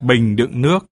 bình đựng nước.